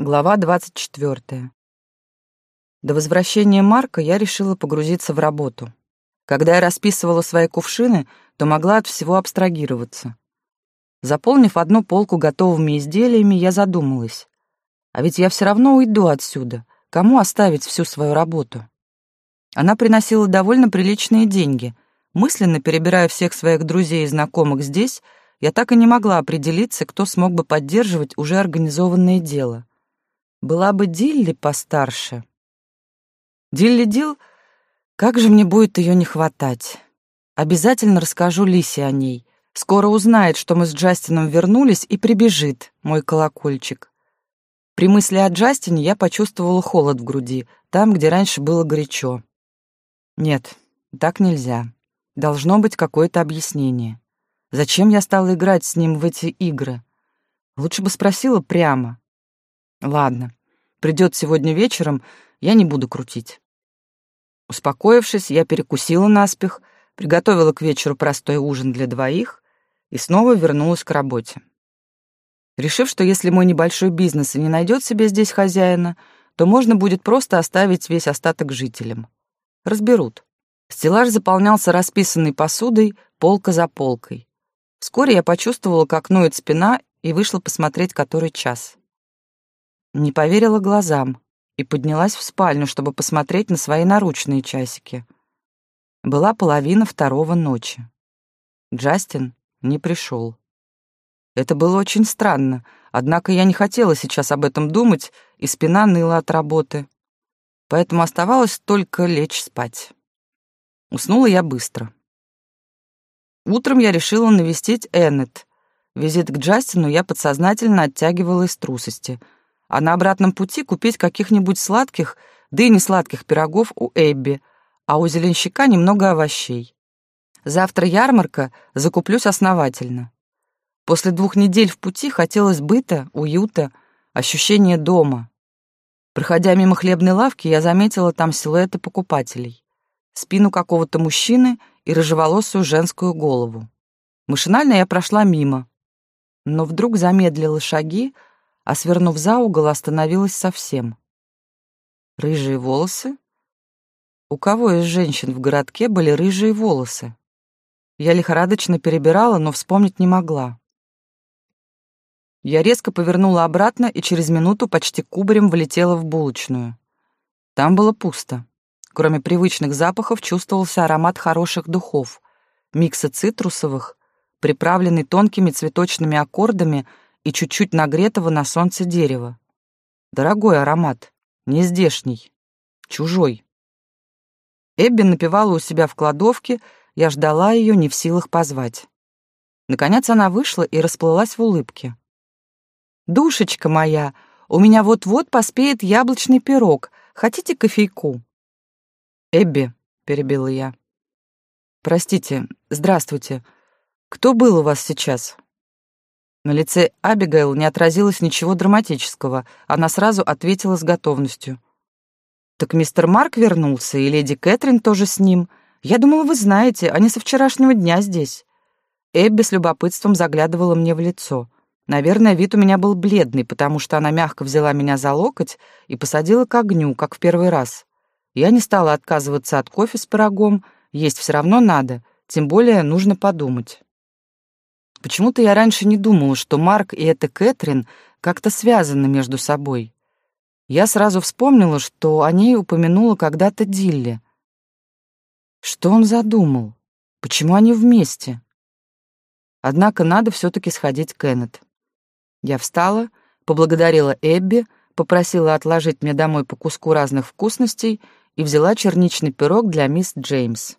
Глава 24. До возвращения Марка я решила погрузиться в работу. Когда я расписывала свои кувшины, то могла от всего абстрагироваться. Заполнив одну полку готовыми изделиями, я задумалась. А ведь я все равно уйду отсюда. Кому оставить всю свою работу? Она приносила довольно приличные деньги. Мысленно перебирая всех своих друзей и знакомых здесь, я так и не могла определиться, кто смог бы поддерживать уже организованное дело. Была бы Дилли постарше. Дилли Дил, как же мне будет ее не хватать. Обязательно расскажу Лисе о ней. Скоро узнает, что мы с Джастином вернулись, и прибежит, мой колокольчик. При мысли о Джастине я почувствовала холод в груди, там, где раньше было горячо. Нет, так нельзя. Должно быть какое-то объяснение. Зачем я стала играть с ним в эти игры? Лучше бы спросила прямо. Ладно, придет сегодня вечером, я не буду крутить. Успокоившись, я перекусила наспех, приготовила к вечеру простой ужин для двоих и снова вернулась к работе. Решив, что если мой небольшой бизнес и не найдет себе здесь хозяина, то можно будет просто оставить весь остаток жителям. Разберут. Стеллаж заполнялся расписанной посудой, полка за полкой. Вскоре я почувствовала, как ноет спина, и вышла посмотреть, который час. Не поверила глазам и поднялась в спальню, чтобы посмотреть на свои наручные часики. Была половина второго ночи. Джастин не пришел. Это было очень странно, однако я не хотела сейчас об этом думать, и спина ныла от работы. Поэтому оставалось только лечь спать. Уснула я быстро. Утром я решила навестить Эннет. Визит к Джастину я подсознательно оттягивала из трусости — а на обратном пути купить каких-нибудь сладких, да и не сладких пирогов у Эбби, а у зеленщика немного овощей. Завтра ярмарка, закуплюсь основательно. После двух недель в пути хотелось быта, уюта, ощущения дома. Проходя мимо хлебной лавки, я заметила там силуэты покупателей. Спину какого-то мужчины и рыжеволосую женскую голову. Машинально я прошла мимо, но вдруг замедлила шаги, а свернув за угол, остановилась совсем. Рыжие волосы? У кого из женщин в городке были рыжие волосы? Я лихорадочно перебирала, но вспомнить не могла. Я резко повернула обратно и через минуту почти кубарем влетела в булочную. Там было пусто. Кроме привычных запахов чувствовался аромат хороших духов, микса цитрусовых, приправленный тонкими цветочными аккордами и чуть-чуть нагретого на солнце дерева. Дорогой аромат, не здешний, чужой. Эбби напевала у себя в кладовке, я ждала ее, не в силах позвать. Наконец она вышла и расплылась в улыбке. «Душечка моя, у меня вот-вот поспеет яблочный пирог. Хотите кофейку?» «Эбби», — перебила я. «Простите, здравствуйте. Кто был у вас сейчас?» На лице Абигейл не отразилось ничего драматического, она сразу ответила с готовностью. «Так мистер Марк вернулся, и леди Кэтрин тоже с ним. Я думала, вы знаете, они со вчерашнего дня здесь». Эбби с любопытством заглядывала мне в лицо. Наверное, вид у меня был бледный, потому что она мягко взяла меня за локоть и посадила к огню, как в первый раз. Я не стала отказываться от кофе с пирогом, есть все равно надо, тем более нужно подумать. Почему-то я раньше не думала, что Марк и эта Кэтрин как-то связаны между собой. Я сразу вспомнила, что о ней упомянула когда-то Дилли. Что он задумал? Почему они вместе? Однако надо все-таки сходить к Эннет. Я встала, поблагодарила Эбби, попросила отложить мне домой по куску разных вкусностей и взяла черничный пирог для мисс Джеймс.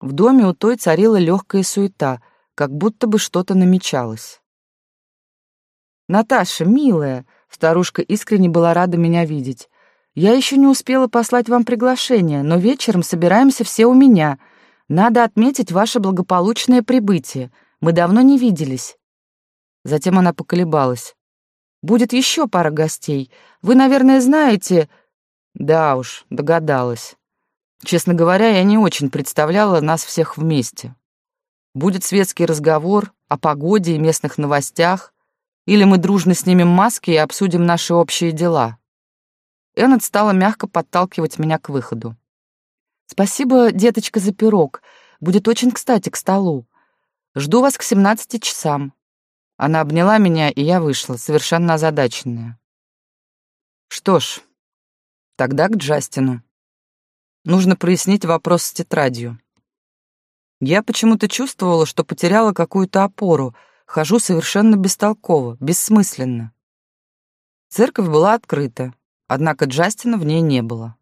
В доме у той царила легкая суета, как будто бы что-то намечалось. «Наташа, милая!» — старушка искренне была рада меня видеть. «Я еще не успела послать вам приглашение, но вечером собираемся все у меня. Надо отметить ваше благополучное прибытие. Мы давно не виделись». Затем она поколебалась. «Будет еще пара гостей. Вы, наверное, знаете...» «Да уж, догадалась». Честно говоря, я не очень представляла нас всех вместе. Будет светский разговор о погоде и местных новостях. Или мы дружно снимем маски и обсудим наши общие дела. Эннет стала мягко подталкивать меня к выходу. «Спасибо, деточка, за пирог. Будет очень кстати к столу. Жду вас к семнадцати часам». Она обняла меня, и я вышла, совершенно озадаченная. Что ж, тогда к Джастину. Нужно прояснить вопрос с тетрадью. Я почему-то чувствовала, что потеряла какую-то опору, хожу совершенно бестолково, бессмысленно. Церковь была открыта, однако Джастина в ней не было.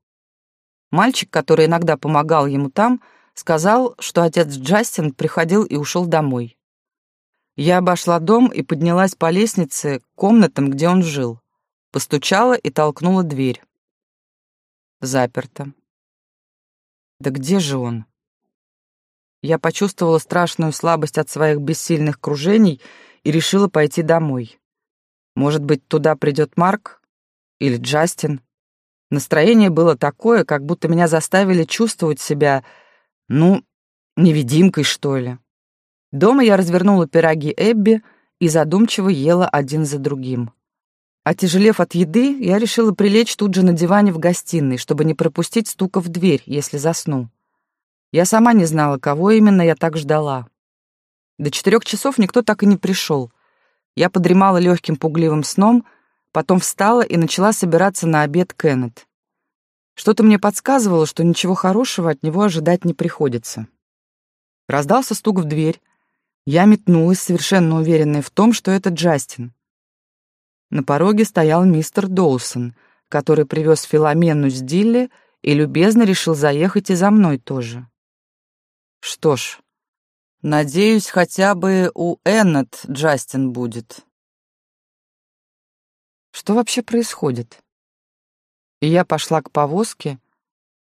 Мальчик, который иногда помогал ему там, сказал, что отец Джастин приходил и ушел домой. Я обошла дом и поднялась по лестнице к комнатам, где он жил. Постучала и толкнула дверь. Заперто. Да где же он? Я почувствовала страшную слабость от своих бессильных кружений и решила пойти домой. Может быть, туда придет Марк или Джастин? Настроение было такое, как будто меня заставили чувствовать себя, ну, невидимкой, что ли. Дома я развернула пироги Эбби и задумчиво ела один за другим. Отяжелев от еды, я решила прилечь тут же на диване в гостиной, чтобы не пропустить стука в дверь, если засну. Я сама не знала, кого именно я так ждала. До четырех часов никто так и не пришел. Я подремала легким пугливым сном, потом встала и начала собираться на обед Кеннет. Что-то мне подсказывало, что ничего хорошего от него ожидать не приходится. Раздался стук в дверь. Я метнулась, совершенно уверенная в том, что это Джастин. На пороге стоял мистер Доусон, который привез Филомену с Дилли и любезно решил заехать и за мной тоже. Что ж, надеюсь, хотя бы у Эннет Джастин будет. Что вообще происходит? И я пошла к повозке,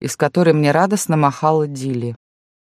из которой мне радостно махала Дилли.